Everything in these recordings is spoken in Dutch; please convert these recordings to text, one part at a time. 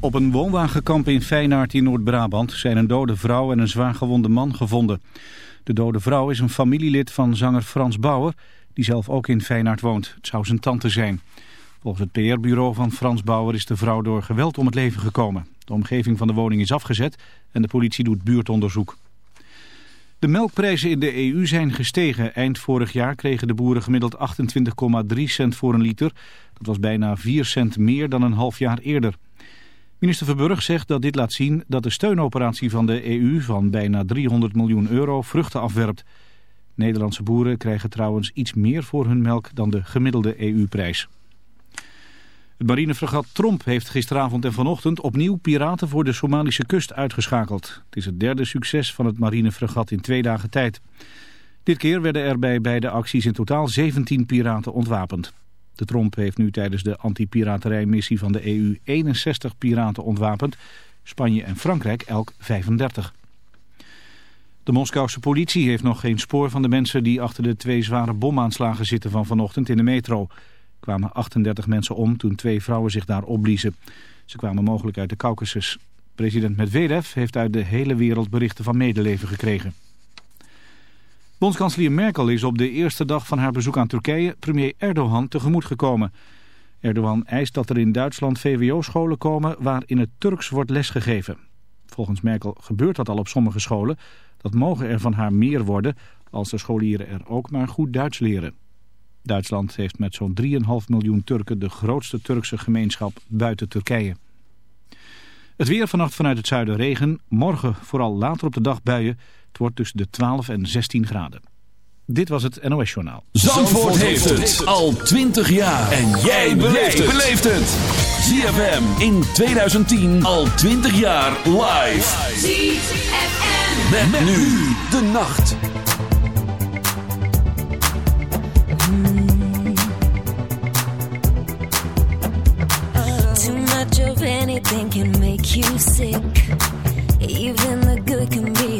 Op een woonwagenkamp in Feyenaard in Noord-Brabant zijn een dode vrouw en een zwaargewonde man gevonden. De dode vrouw is een familielid van zanger Frans Bauer, die zelf ook in Feyenaard woont. Het zou zijn tante zijn. Volgens het PR-bureau van Frans Bauer is de vrouw door geweld om het leven gekomen. De omgeving van de woning is afgezet en de politie doet buurtonderzoek. De melkprijzen in de EU zijn gestegen. Eind vorig jaar kregen de boeren gemiddeld 28,3 cent voor een liter. Dat was bijna 4 cent meer dan een half jaar eerder. Minister Verburg zegt dat dit laat zien dat de steunoperatie van de EU van bijna 300 miljoen euro vruchten afwerpt. Nederlandse boeren krijgen trouwens iets meer voor hun melk dan de gemiddelde EU-prijs. Het marinefregat Tromp heeft gisteravond en vanochtend opnieuw piraten voor de Somalische kust uitgeschakeld. Het is het derde succes van het marinefregat in twee dagen tijd. Dit keer werden er bij beide acties in totaal 17 piraten ontwapend. De Tromp heeft nu tijdens de anti-piraterijmissie van de EU 61 piraten ontwapend. Spanje en Frankrijk elk 35. De Moskouse politie heeft nog geen spoor van de mensen die achter de twee zware bomaanslagen zitten van vanochtend in de metro kwamen 38 mensen om toen twee vrouwen zich daar opbliezen. Ze kwamen mogelijk uit de Caucasus. President Medvedev heeft uit de hele wereld berichten van medeleven gekregen. Bondskanselier Merkel is op de eerste dag van haar bezoek aan Turkije premier Erdogan tegemoet gekomen. Erdogan eist dat er in Duitsland VWO-scholen komen waar in het Turks wordt lesgegeven. Volgens Merkel gebeurt dat al op sommige scholen. Dat mogen er van haar meer worden als de scholieren er ook maar goed Duits leren. Duitsland heeft met zo'n 3,5 miljoen Turken de grootste Turkse gemeenschap buiten Turkije. Het weer vannacht vanuit het zuiden regen. Morgen vooral later op de dag buien. Het wordt tussen de 12 en 16 graden. Dit was het NOS Journaal. Zandvoort, heeft het al 20 jaar. En jij beleeft het. ZFM in 2010 al 20 jaar live. ZFM. Met, nu de nacht. anything can make you sick. Even the good can be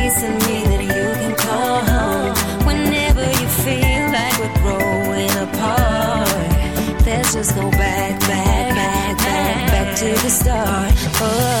go back, back, back, back, back to the start. Oh.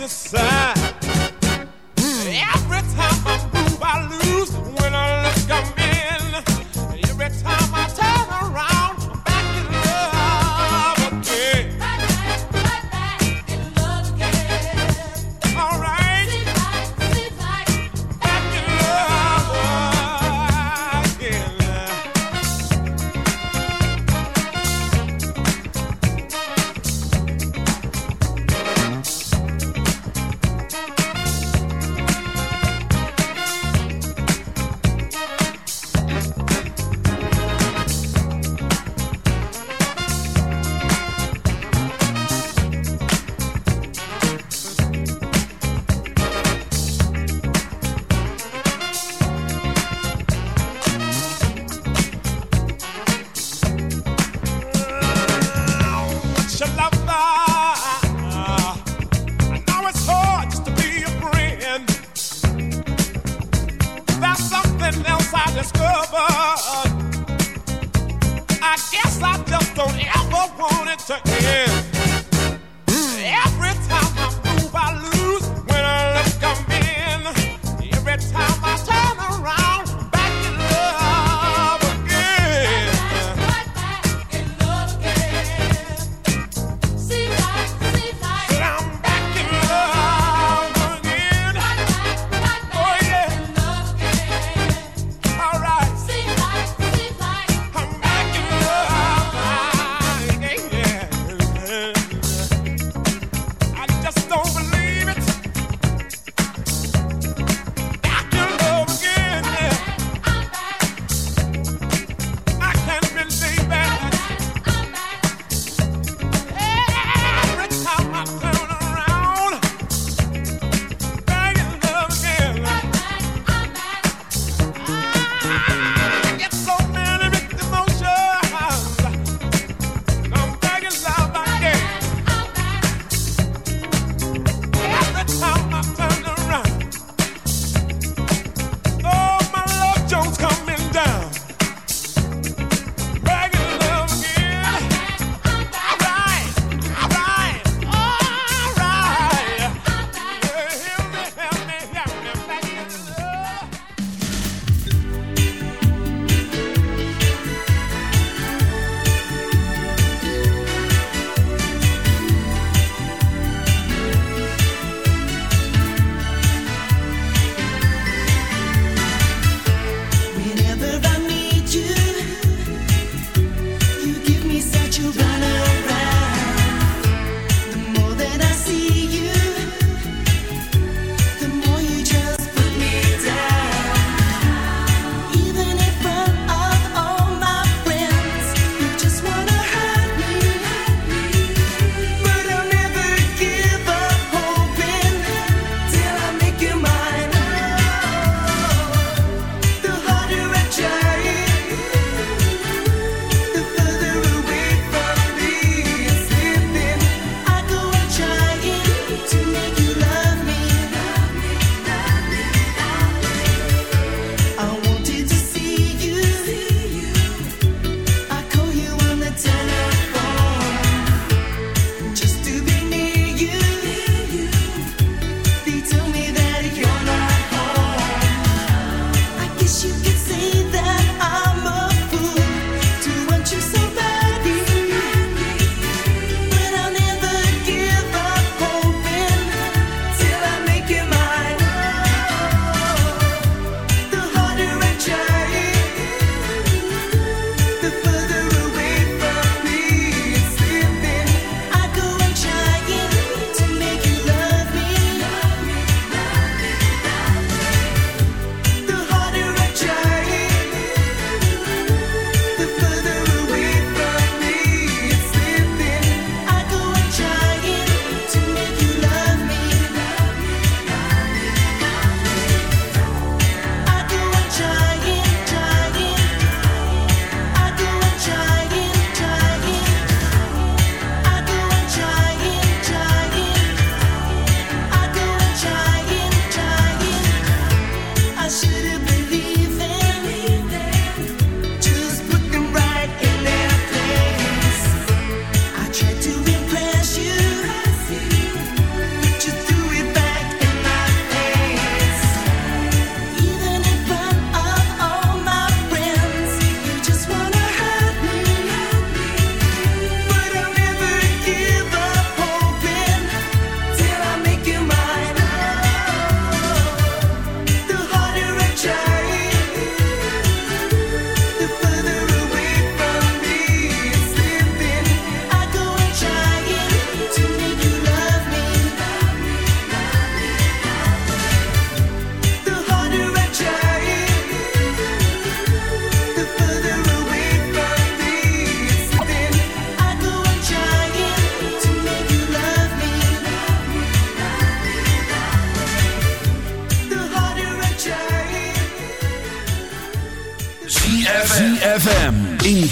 the side.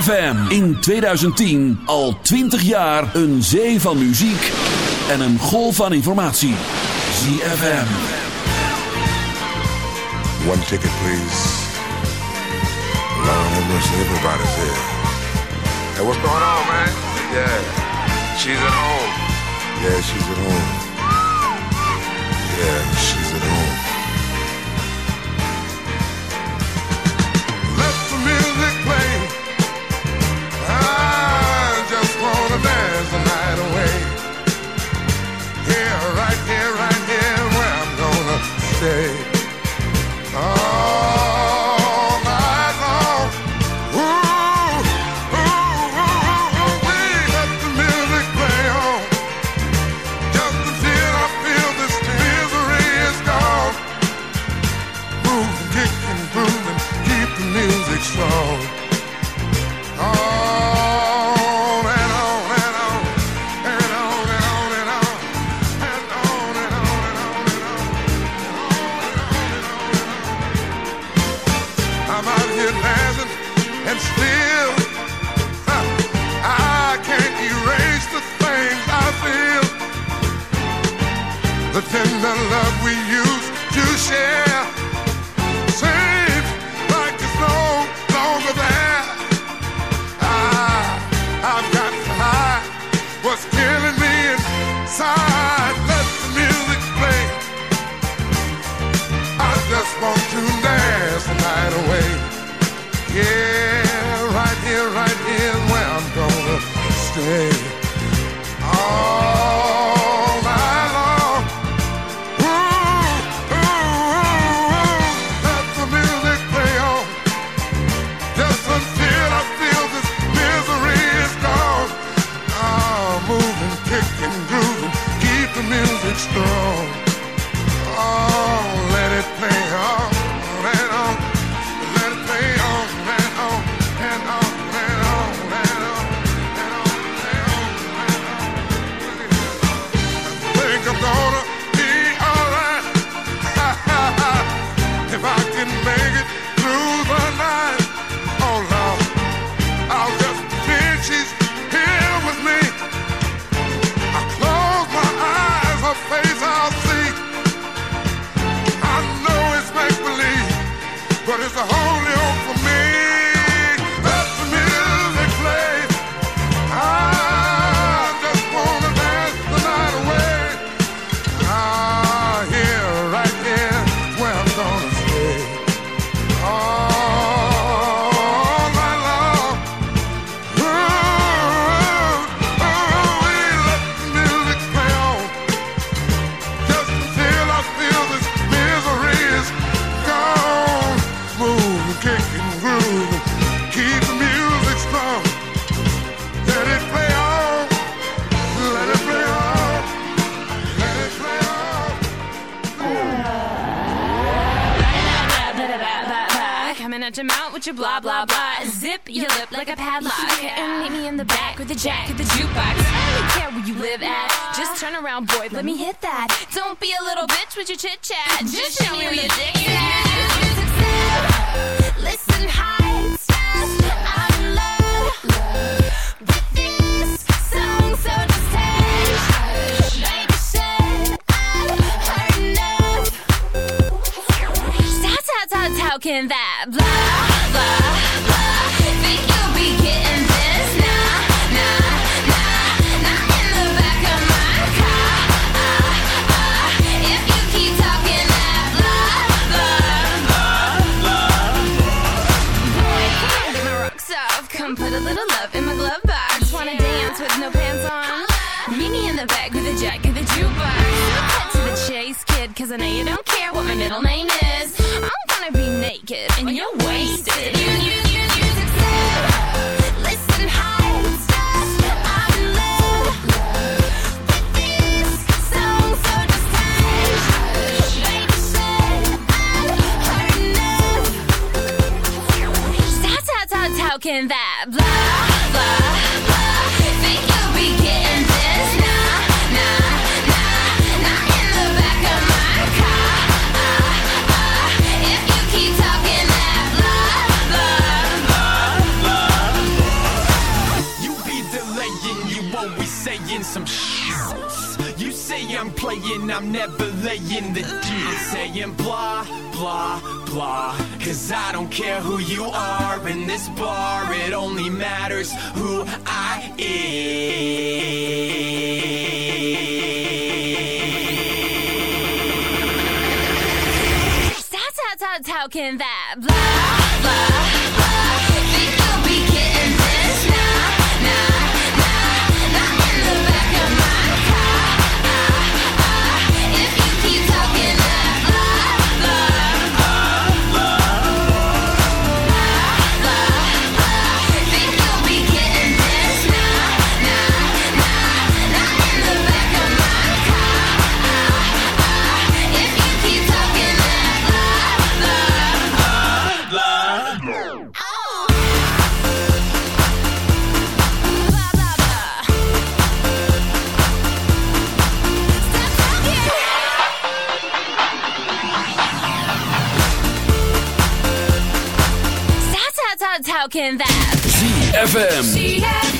FM in 2010 al 20 jaar een zee van muziek en een golf van informatie. ZFM. One ticket please. Long and mercy, everybody's here. Hey, what's going on, man? Yeah, she's at home. Yeah, she's at home. Yeah, with your blah blah blah. Zip your lip like a padlock. Yeah. And meet me in the back with the jack of the jukebox. I don't care where you live at. Just turn around, boy. Let me hit that. Don't be a little bitch with your chit chat. Just show me where your dick. Listen high. I'm in love this so I've how, how can that? Cause I know you don't care what my middle name is. I'm gonna be naked and you're wasted. You, you, you, you, can that? Blah. I'm never laying the deal. I'm saying blah, blah, blah. Cause I don't care who you are in this bar, it only matters who I am. How that blah blah Can that. ZFM.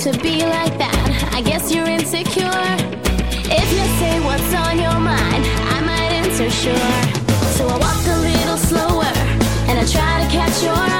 to be like that. I guess you're insecure. If you say what's on your mind, I might answer sure. So I walk a little slower and I try to catch your eye.